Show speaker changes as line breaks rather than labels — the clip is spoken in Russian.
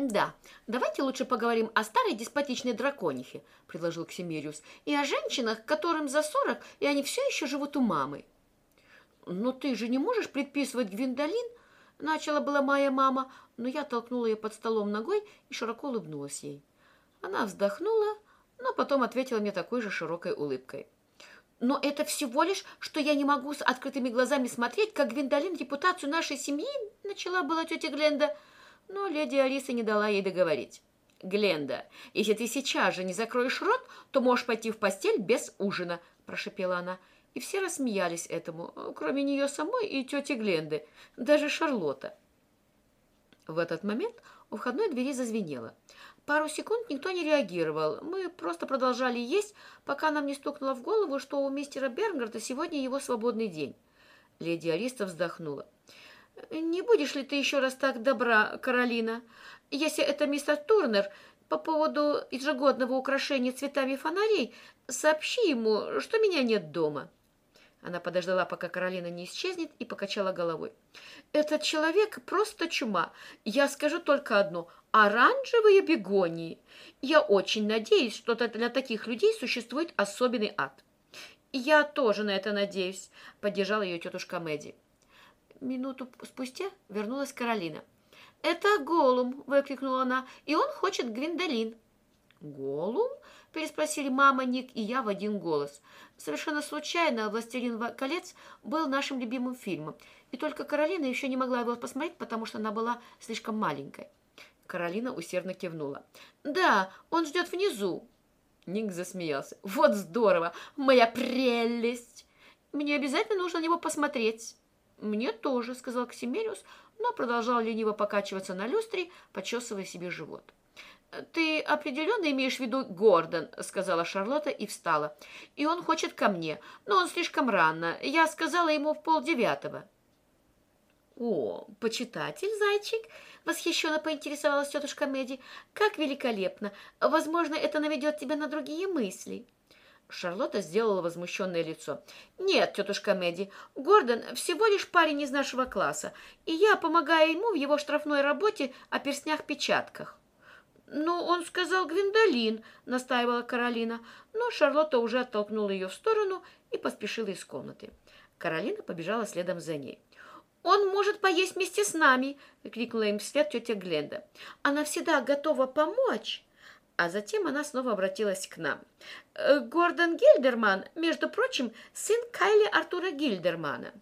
«Да, давайте лучше поговорим о старой деспотичной драконихе», – предложил Ксимириус, «и о женщинах, которым за сорок, и они все еще живут у мамы». «Но ты же не можешь предписывать Гвиндолин?» – начала была моя мама, но я толкнула ее под столом ногой и широко улыбнулась ей. Она вздохнула, но потом ответила мне такой же широкой улыбкой. «Но это всего лишь, что я не могу с открытыми глазами смотреть, как Гвиндолин репутацию нашей семьи», – начала была тетя Гленда – но леди Алиса не дала ей договорить. «Гленда, если ты сейчас же не закроешь рот, то можешь пойти в постель без ужина», – прошепела она. И все рассмеялись этому, кроме нее самой и тети Гленды, даже Шарлотта. В этот момент у входной двери зазвенело. Пару секунд никто не реагировал. Мы просто продолжали есть, пока нам не стукнуло в голову, что у мистера Бернгарда сегодня его свободный день. Леди Ариста вздохнула. «Не будешь ли ты еще раз так добра, Каролина? Если это мистер Турнер, по поводу ежегодного украшения цветами фонарей, сообщи ему, что меня нет дома». Она подождала, пока Каролина не исчезнет, и покачала головой. «Этот человек просто чума. Я скажу только одно. Оранжевые бегонии. Я очень надеюсь, что для таких людей существует особенный ад». «Я тоже на это надеюсь», — поддержала ее тетушка Мэдди. Минуту спустя вернулась Каролина. «Это Голум!» — выкрикнула она. «И он хочет Гвиндолин!» «Голум?» — переспросили мама, Ник и я в один голос. Совершенно случайно «Властелин колец» был нашим любимым фильмом, и только Каролина еще не могла его посмотреть, потому что она была слишком маленькой. Каролина усердно кивнула. «Да, он ждет внизу!» Ник засмеялся. «Вот здорово! Моя прелесть! Мне обязательно нужно на него посмотреть!» «Мне тоже», — сказал Ксимериус, но продолжал лениво покачиваться на люстре, почесывая себе живот. «Ты определенно имеешь в виду Гордон», — сказала Шарлотта и встала. «И он хочет ко мне, но он слишком рано. Я сказала ему в полдевятого». «О, почитатель, зайчик!» — восхищенно поинтересовалась тетушка Мэдди. «Как великолепно! Возможно, это наведет тебя на другие мысли». Шарлотта сделала возмущенное лицо. «Нет, тетушка Мэдди, Гордон всего лишь парень из нашего класса, и я помогаю ему в его штрафной работе о перстнях-печатках». «Ну, он сказал Гвиндолин», — настаивала Каролина, но Шарлотта уже оттолкнула ее в сторону и поспешила из комнаты. Каролина побежала следом за ней. «Он может поесть вместе с нами!» — крикнула им вслед тетя Гленда. «Она всегда готова помочь!» А затем она снова обратилась к нам. «Э, «Гордон Гильдерман, между прочим, сын Кайли Артура Гильдермана».